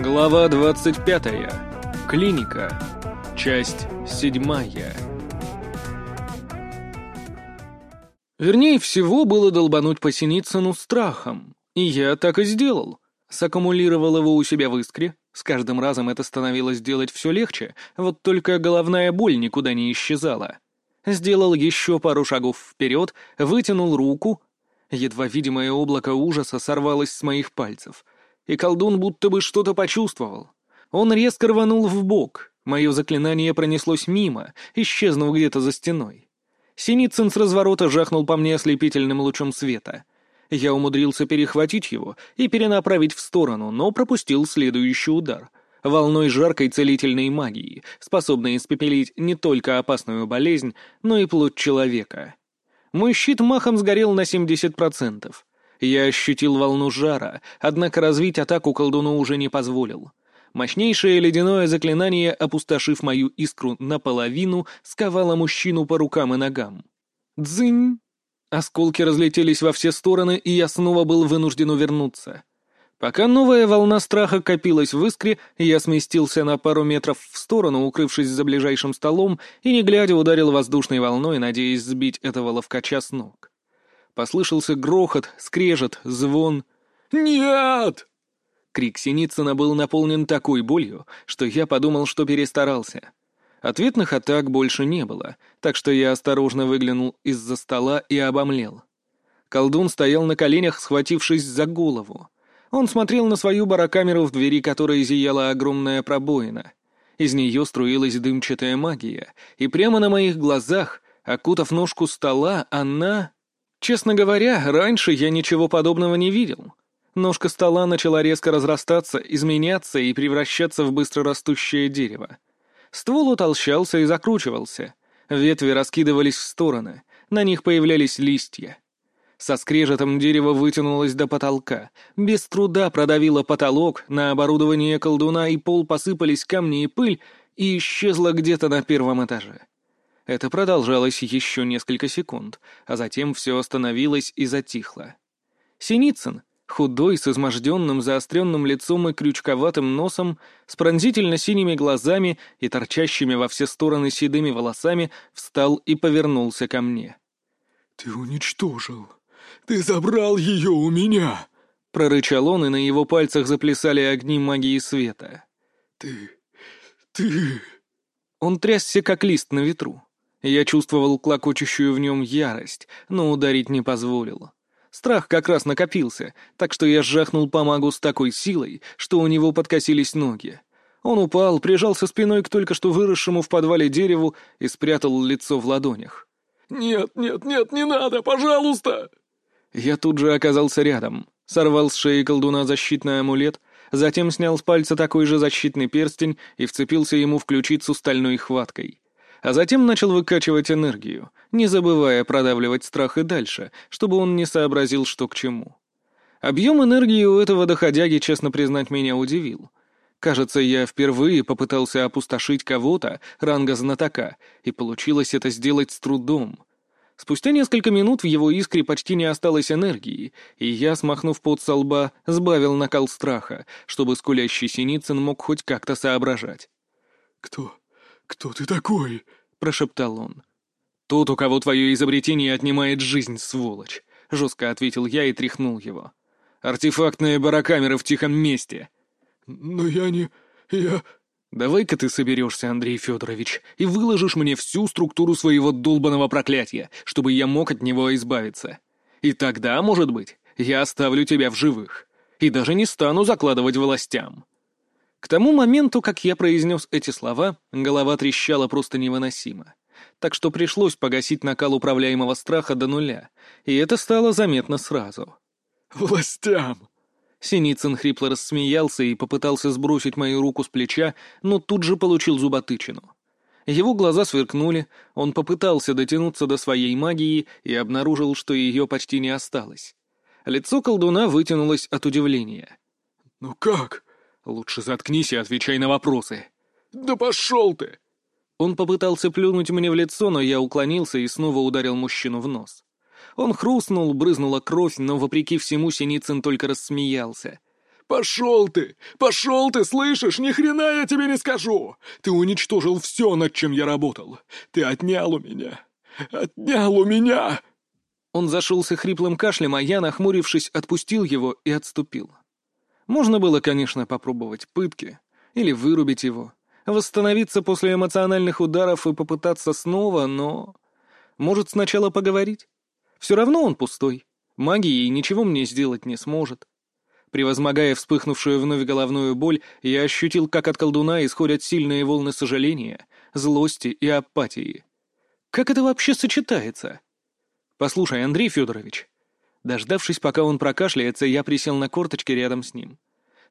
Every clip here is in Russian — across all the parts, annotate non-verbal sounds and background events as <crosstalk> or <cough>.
Глава 25. Клиника. Часть 7. Вернее всего было долбануть по Синицыну страхом. И я так и сделал. Саккумулировал его у себя в искре. С каждым разом это становилось делать все легче, вот только головная боль никуда не исчезала. Сделал еще пару шагов вперед, вытянул руку. Едва видимое облако ужаса сорвалось с моих пальцев — и колдун будто бы что-то почувствовал. Он резко рванул в бок. Мое заклинание пронеслось мимо, исчезнув где-то за стеной. Синицын с разворота жахнул по мне ослепительным лучом света. Я умудрился перехватить его и перенаправить в сторону, но пропустил следующий удар. Волной жаркой целительной магии, способной испепелить не только опасную болезнь, но и плоть человека. Мой щит махом сгорел на 70%. Я ощутил волну жара, однако развить атаку колдуну уже не позволил. Мощнейшее ледяное заклинание, опустошив мою искру наполовину, сковало мужчину по рукам и ногам. Дзынь! Осколки разлетелись во все стороны, и я снова был вынужден увернуться. Пока новая волна страха копилась в искре, я сместился на пару метров в сторону, укрывшись за ближайшим столом, и, не глядя, ударил воздушной волной, надеясь сбить этого ловкача с ног. Послышался грохот, скрежет, звон. «Нет!» Крик Синицына был наполнен такой болью, что я подумал, что перестарался. Ответных атак больше не было, так что я осторожно выглянул из-за стола и обомлел. Колдун стоял на коленях, схватившись за голову. Он смотрел на свою барокамеру, в двери которой зияла огромная пробоина. Из нее струилась дымчатая магия, и прямо на моих глазах, окутав ножку стола, она... Честно говоря, раньше я ничего подобного не видел. Ножка стола начала резко разрастаться, изменяться и превращаться в быстрорастущее дерево. Ствол утолщался и закручивался. Ветви раскидывались в стороны, на них появлялись листья. Со скрежетом дерево вытянулось до потолка, без труда продавило потолок, на оборудование колдуна и пол посыпались камни и пыль, и исчезло где-то на первом этаже. Это продолжалось еще несколько секунд, а затем все остановилось и затихло. Синицын, худой, с изможденным, заостренным лицом и крючковатым носом, с пронзительно синими глазами и торчащими во все стороны седыми волосами, встал и повернулся ко мне. «Ты уничтожил! Ты забрал ее у меня!» — прорычал он, и на его пальцах заплясали огни магии света. «Ты... ты...» Он трясся, как лист на ветру. Я чувствовал клокочущую в нем ярость, но ударить не позволил. Страх как раз накопился, так что я сжахнул по магу с такой силой, что у него подкосились ноги. Он упал, прижался спиной к только что выросшему в подвале дереву и спрятал лицо в ладонях. «Нет, нет, нет, не надо, пожалуйста!» Я тут же оказался рядом, сорвал с шеи колдуна защитный амулет, затем снял с пальца такой же защитный перстень и вцепился ему в ключицу стальной хваткой а затем начал выкачивать энергию, не забывая продавливать страх и дальше, чтобы он не сообразил, что к чему. Объем энергии у этого доходяги, честно признать, меня удивил. Кажется, я впервые попытался опустошить кого-то, ранга знатока, и получилось это сделать с трудом. Спустя несколько минут в его искре почти не осталось энергии, и я, смахнув пот со лба, сбавил накал страха, чтобы скулящий Синицын мог хоть как-то соображать. «Кто? «Кто ты такой?» — прошептал он. «Тот, у кого твое изобретение отнимает жизнь, сволочь», — жестко ответил я и тряхнул его. «Артефактные барокамеры в тихом месте». «Но я не... я...» «Давай-ка ты соберешься, Андрей Федорович, и выложишь мне всю структуру своего долбанного проклятия, чтобы я мог от него избавиться. И тогда, может быть, я оставлю тебя в живых. И даже не стану закладывать властям». К тому моменту, как я произнес эти слова, голова трещала просто невыносимо. Так что пришлось погасить накал управляемого страха до нуля, и это стало заметно сразу. «Властям!» Синицын хрипло рассмеялся и попытался сбросить мою руку с плеча, но тут же получил зуботычину. Его глаза сверкнули, он попытался дотянуться до своей магии и обнаружил, что ее почти не осталось. Лицо колдуна вытянулось от удивления. «Ну как?» «Лучше заткнись и отвечай на вопросы». «Да пошел ты!» Он попытался плюнуть мне в лицо, но я уклонился и снова ударил мужчину в нос. Он хрустнул, брызнула кровь, но, вопреки всему, Синицын только рассмеялся. Пошел ты! Пошел ты, слышишь? Ни хрена я тебе не скажу! Ты уничтожил все, над чем я работал. Ты отнял у меня. Отнял у меня!» Он зашелся хриплым кашлем, а я, нахмурившись, отпустил его и отступил. Можно было, конечно, попробовать пытки или вырубить его, восстановиться после эмоциональных ударов и попытаться снова, но... Может, сначала поговорить? Все равно он пустой. Магией ничего мне сделать не сможет. Превозмогая вспыхнувшую вновь головную боль, я ощутил, как от колдуна исходят сильные волны сожаления, злости и апатии. Как это вообще сочетается? Послушай, Андрей Федорович. Дождавшись, пока он прокашляется, я присел на корточки рядом с ним.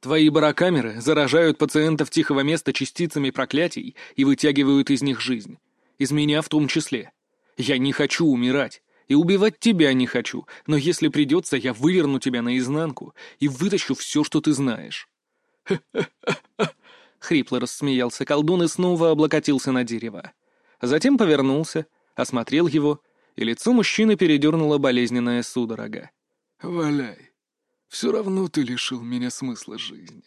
Твои барокамеры заражают пациентов тихого места частицами проклятий и вытягивают из них жизнь. Из меня в том числе. Я не хочу умирать. И убивать тебя не хочу, но если придется, я выверну тебя наизнанку и вытащу все, что ты знаешь. <laughs> Хрипло рассмеялся колдун и снова облокотился на дерево. Затем повернулся, осмотрел его, и лицо мужчины передернуло болезненная судорога. «Валяй, все равно ты лишил меня смысла жизни».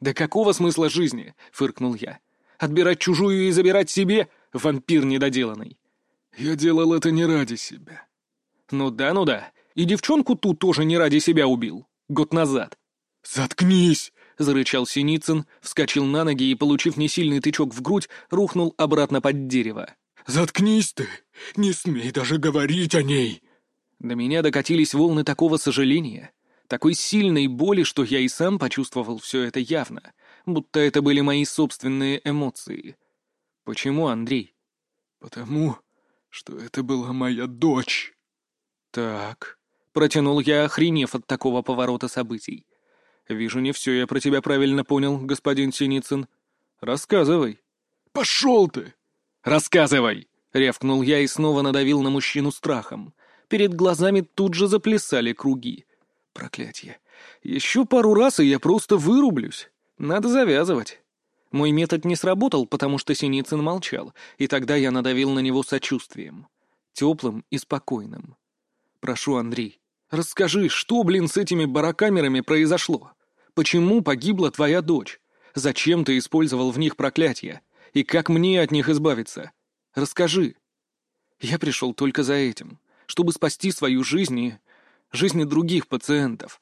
«Да какого смысла жизни?» — фыркнул я. «Отбирать чужую и забирать себе? Вампир недоделанный!» «Я делал это не ради себя». «Ну да, ну да. И девчонку ту тоже не ради себя убил. Год назад». «Заткнись!» — зарычал Синицын, вскочил на ноги и, получив несильный тычок в грудь, рухнул обратно под дерево. «Заткнись ты! Не смей даже говорить о ней!» До меня докатились волны такого сожаления, такой сильной боли, что я и сам почувствовал все это явно, будто это были мои собственные эмоции. Почему, Андрей? Потому что это была моя дочь. Так, протянул я, охренев от такого поворота событий. Вижу, не все я про тебя правильно понял, господин Синицын. Рассказывай. Пошел ты! Рассказывай! Рявкнул я и снова надавил на мужчину страхом. Перед глазами тут же заплясали круги. Проклятье. Еще пару раз, и я просто вырублюсь. Надо завязывать. Мой метод не сработал, потому что Синицын молчал, и тогда я надавил на него сочувствием. Теплым и спокойным. «Прошу, Андрей, расскажи, что, блин, с этими барокамерами произошло? Почему погибла твоя дочь? Зачем ты использовал в них проклятие? И как мне от них избавиться? Расскажи». Я пришел только за этим, чтобы спасти свою жизнь и жизни других пациентов.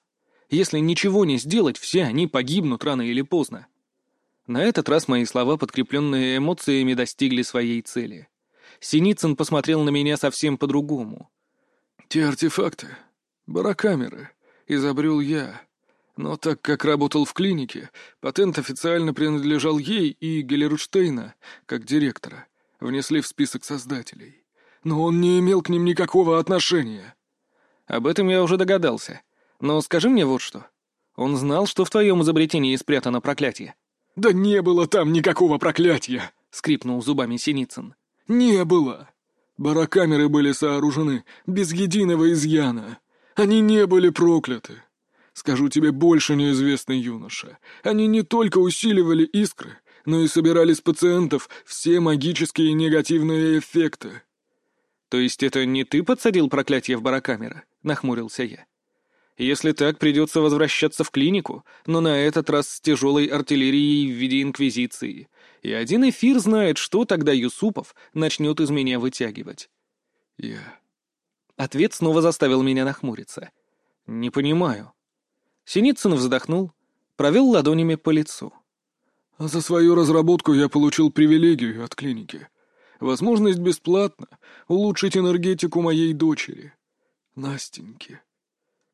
Если ничего не сделать, все они погибнут рано или поздно. На этот раз мои слова, подкрепленные эмоциями, достигли своей цели. Синицын посмотрел на меня совсем по-другому. «Те артефакты, барокамеры, изобрел я. Но так как работал в клинике, патент официально принадлежал ей и Геллерштейна, как директора, внесли в список создателей. Но он не имел к ним никакого отношения». «Об этом я уже догадался. Но скажи мне вот что. Он знал, что в твоем изобретении спрятано проклятие?» «Да не было там никакого проклятия!» — скрипнул зубами Синицын. «Не было! Барокамеры были сооружены без единого изъяна. Они не были прокляты. Скажу тебе больше, неизвестный юноша. Они не только усиливали искры, но и собирали с пациентов все магические негативные эффекты». «То есть это не ты подсадил проклятие в барокамеры?» — нахмурился я. Если так, придется возвращаться в клинику, но на этот раз с тяжелой артиллерией в виде инквизиции. И один эфир знает, что тогда Юсупов начнет из меня вытягивать. Я... Ответ снова заставил меня нахмуриться. Не понимаю. Синицын вздохнул, провел ладонями по лицу. За свою разработку я получил привилегию от клиники. Возможность бесплатно улучшить энергетику моей дочери, Настеньки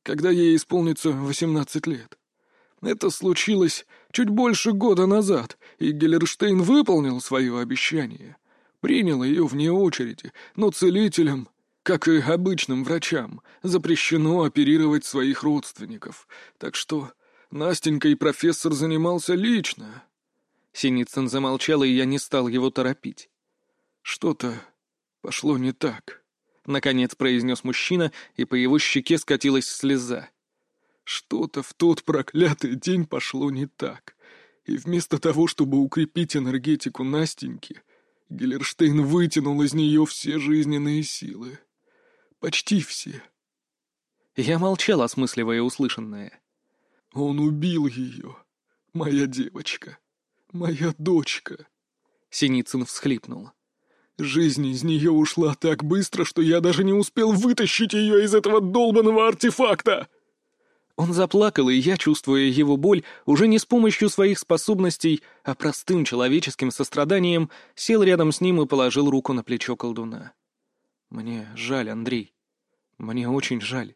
когда ей исполнится восемнадцать лет. Это случилось чуть больше года назад, и Геллерштейн выполнил свое обещание. Принял ее вне очереди, но целителям, как и обычным врачам, запрещено оперировать своих родственников. Так что Настенька и профессор занимался лично. Синицын замолчал, и я не стал его торопить. Что-то пошло не так. — наконец произнес мужчина, и по его щеке скатилась слеза. «Что-то в тот проклятый день пошло не так, и вместо того, чтобы укрепить энергетику Настеньки, Геллерштейн вытянул из нее все жизненные силы. Почти все». Я молчал, осмысливая услышанное. Он убил ее. Моя девочка. Моя дочка. Синицын всхлипнул. Жизнь из нее ушла так быстро, что я даже не успел вытащить ее из этого долбанного артефакта. Он заплакал, и я, чувствуя его боль, уже не с помощью своих способностей, а простым человеческим состраданием, сел рядом с ним и положил руку на плечо колдуна. «Мне жаль, Андрей. Мне очень жаль».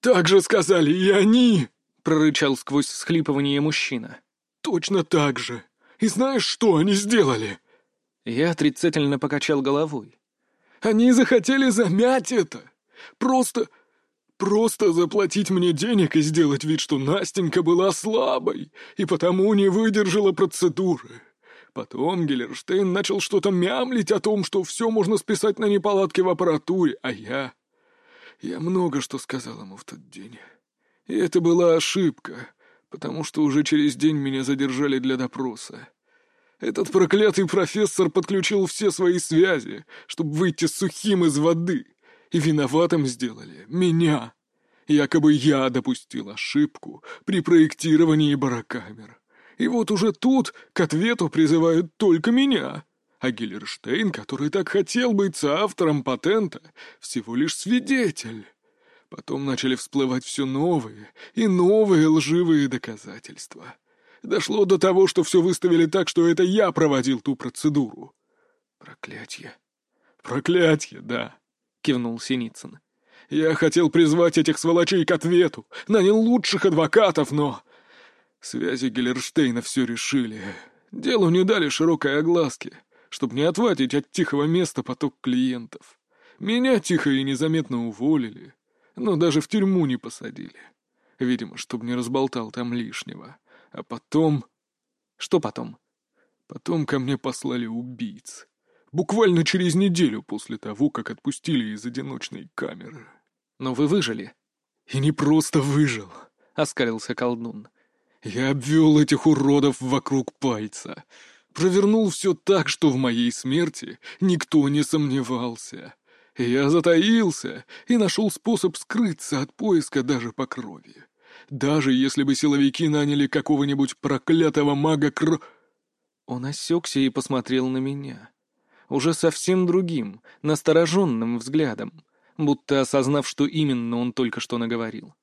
«Так же сказали и они!» — прорычал сквозь схлипывание мужчина. «Точно так же. И знаешь, что они сделали?» Я отрицательно покачал головой. «Они захотели замять это. Просто Просто заплатить мне денег и сделать вид, что Настенька была слабой, и потому не выдержала процедуры. Потом Геллерштейн начал что-то мямлить о том, что все можно списать на неполадки в аппаратуре, а я... Я много что сказал ему в тот день. И это была ошибка, потому что уже через день меня задержали для допроса. Этот проклятый профессор подключил все свои связи, чтобы выйти сухим из воды — и виноватым сделали меня. Якобы я допустил ошибку при проектировании барокамер. И вот уже тут к ответу призывают только меня. А Гиллерштейн, который так хотел быть соавтором патента, всего лишь свидетель. Потом начали всплывать все новые и новые лживые доказательства. Дошло до того, что все выставили так, что это я проводил ту процедуру. Проклятье. Проклятье, да. — кивнул Синицын. «Я хотел призвать этих сволочей к ответу, нанял лучших адвокатов, но...» Связи Геллерштейна все решили. Делу не дали широкой огласки, чтобы не отвадить от тихого места поток клиентов. Меня тихо и незаметно уволили, но даже в тюрьму не посадили. Видимо, чтобы не разболтал там лишнего. А потом... Что потом? Потом ко мне послали убийц. Буквально через неделю после того, как отпустили из одиночной камеры. Но вы выжили. И не просто выжил, — оскалился колдун. Я обвел этих уродов вокруг пальца. Провернул все так, что в моей смерти никто не сомневался. Я затаился и нашел способ скрыться от поиска даже по крови. Даже если бы силовики наняли какого-нибудь проклятого мага кр... Он осекся и посмотрел на меня уже совсем другим, настороженным взглядом, будто осознав, что именно он только что наговорил.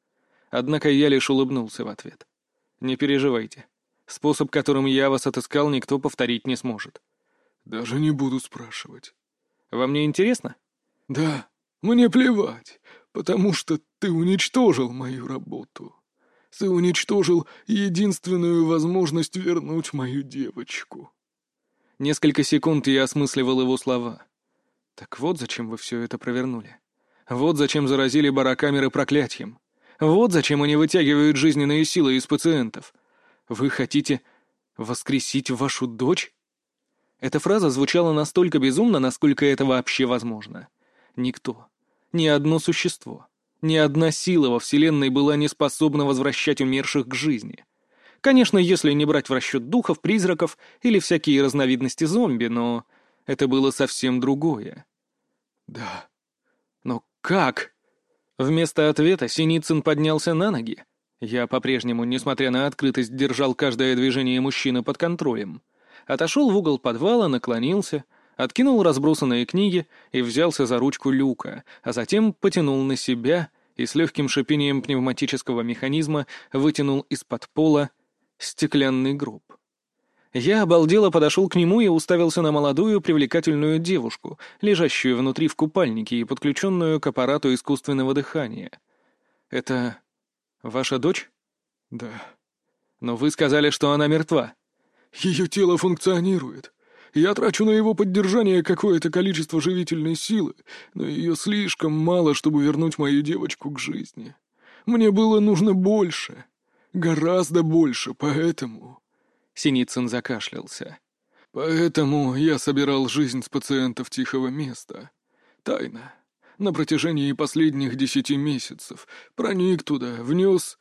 Однако я лишь улыбнулся в ответ. «Не переживайте. Способ, которым я вас отыскал, никто повторить не сможет». «Даже не буду спрашивать». «Вам не интересно?» «Да, мне плевать, потому что ты уничтожил мою работу. Ты уничтожил единственную возможность вернуть мою девочку». Несколько секунд я осмысливал его слова. Так вот зачем вы все это провернули. Вот зачем заразили барокамеры проклятием. Вот зачем они вытягивают жизненные силы из пациентов. Вы хотите воскресить вашу дочь? Эта фраза звучала настолько безумно, насколько это вообще возможно. Никто, ни одно существо, ни одна сила во Вселенной была не способна возвращать умерших к жизни. Конечно, если не брать в расчет духов, призраков или всякие разновидности зомби, но это было совсем другое. «Да». «Но как?» Вместо ответа Синицын поднялся на ноги. Я по-прежнему, несмотря на открытость, держал каждое движение мужчины под контролем. Отошел в угол подвала, наклонился, откинул разбросанные книги и взялся за ручку люка, а затем потянул на себя и с легким шипением пневматического механизма вытянул из-под пола стеклянный гроб. Я обалдело подошел к нему и уставился на молодую привлекательную девушку, лежащую внутри в купальнике и подключенную к аппарату искусственного дыхания. «Это ваша дочь?» «Да». «Но вы сказали, что она мертва». «Ее тело функционирует. Я трачу на его поддержание какое-то количество живительной силы, но ее слишком мало, чтобы вернуть мою девочку к жизни. Мне было нужно больше». Гораздо больше, поэтому...» Синицын закашлялся. «Поэтому я собирал жизнь с пациентов тихого места. Тайно. На протяжении последних десяти месяцев. Проник туда, внес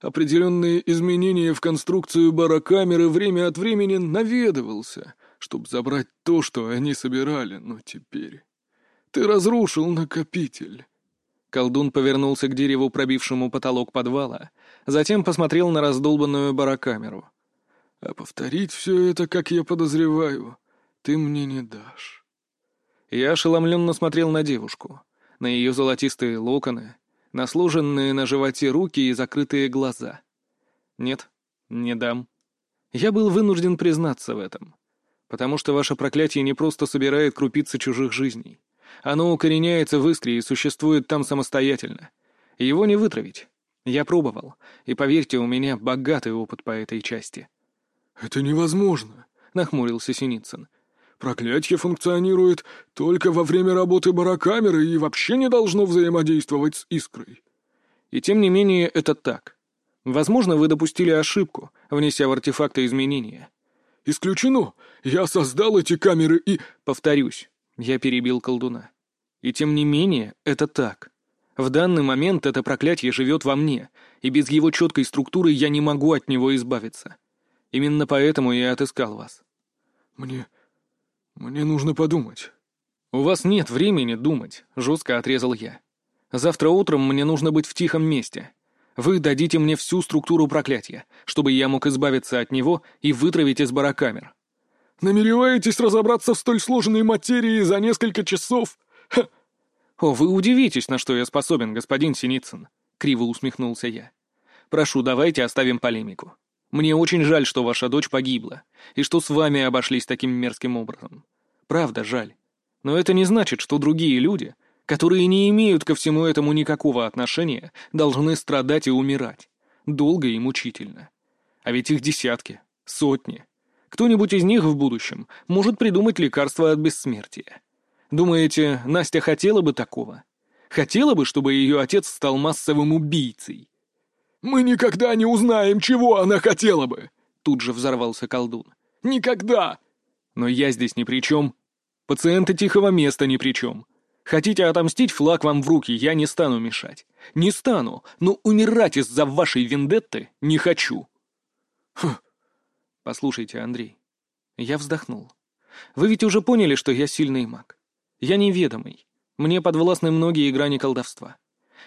определенные изменения в конструкцию барокамеры, время от времени наведывался, чтобы забрать то, что они собирали, но теперь... Ты разрушил накопитель». Колдун повернулся к дереву, пробившему потолок подвала, Затем посмотрел на раздолбанную барокамеру. «А повторить все это, как я подозреваю, ты мне не дашь». Я ошеломленно смотрел на девушку, на ее золотистые локоны, на сложенные на животе руки и закрытые глаза. Нет, не дам. Я был вынужден признаться в этом. Потому что ваше проклятие не просто собирает крупицы чужих жизней. Оно укореняется в искре и существует там самостоятельно. Его не вытравить. Я пробовал, и поверьте, у меня богатый опыт по этой части. «Это невозможно», — нахмурился Синицын. «Проклятие функционирует только во время работы барокамеры и вообще не должно взаимодействовать с искрой». И тем не менее это так. Возможно, вы допустили ошибку, внеся в артефакты изменения. «Исключено! Я создал эти камеры и...» «Повторюсь, я перебил колдуна. И тем не менее, это так. В данный момент это проклятие живет во мне, и без его четкой структуры я не могу от него избавиться. Именно поэтому я отыскал вас. Мне... мне нужно подумать. У вас нет времени думать, жестко отрезал я. Завтра утром мне нужно быть в тихом месте. Вы дадите мне всю структуру проклятия, чтобы я мог избавиться от него и вытравить из барокамер. Намереваетесь разобраться в столь сложной материи за несколько часов? О, вы удивитесь, на что я способен, господин Синицын, криво усмехнулся я. Прошу, давайте оставим полемику. Мне очень жаль, что ваша дочь погибла, и что с вами обошлись таким мерзким образом. Правда, жаль. Но это не значит, что другие люди, которые не имеют ко всему этому никакого отношения, должны страдать и умирать. Долго и мучительно. А ведь их десятки, сотни. Кто-нибудь из них в будущем может придумать лекарство от бессмертия. Думаете, Настя хотела бы такого? Хотела бы, чтобы ее отец стал массовым убийцей? «Мы никогда не узнаем, чего она хотела бы!» Тут же взорвался колдун. «Никогда!» «Но я здесь ни при чем. Пациенты тихого места ни при чем. Хотите отомстить, флаг вам в руки, я не стану мешать. Не стану, но умирать из-за вашей вендетты не хочу». «Хм, «Послушайте, Андрей». Я вздохнул. «Вы ведь уже поняли, что я сильный маг. Я неведомый. Мне подвластны многие грани колдовства.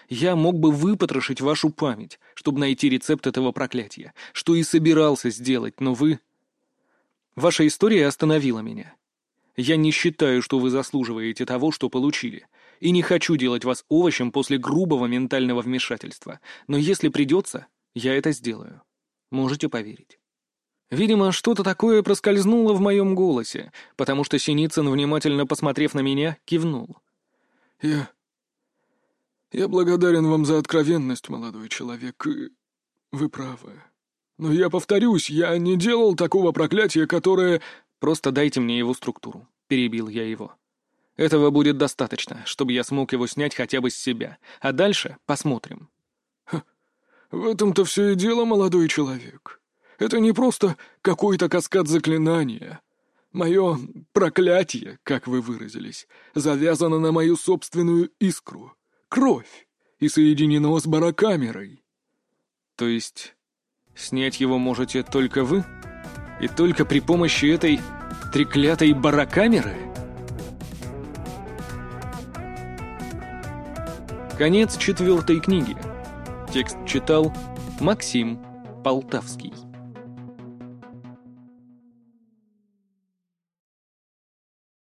Я мог бы выпотрошить вашу память, чтобы найти рецепт этого проклятия, что и собирался сделать, но вы... Ваша история остановила меня. Я не считаю, что вы заслуживаете того, что получили, и не хочу делать вас овощем после грубого ментального вмешательства, но если придется, я это сделаю. Можете поверить. Видимо, что-то такое проскользнуло в моем голосе, потому что Синицын, внимательно посмотрев на меня, кивнул. «Я... я благодарен вам за откровенность, молодой человек, и... вы правы. Но я повторюсь, я не делал такого проклятия, которое...» «Просто дайте мне его структуру», — перебил я его. «Этого будет достаточно, чтобы я смог его снять хотя бы с себя, а дальше посмотрим». Ха, «В этом-то все и дело, молодой человек». Это не просто какой-то каскад заклинания. Мое проклятие, как вы выразились, завязано на мою собственную искру, кровь, и соединено с барокамерой. То есть снять его можете только вы? И только при помощи этой треклятой барокамеры? Конец четвертой книги. Текст читал Максим Полтавский.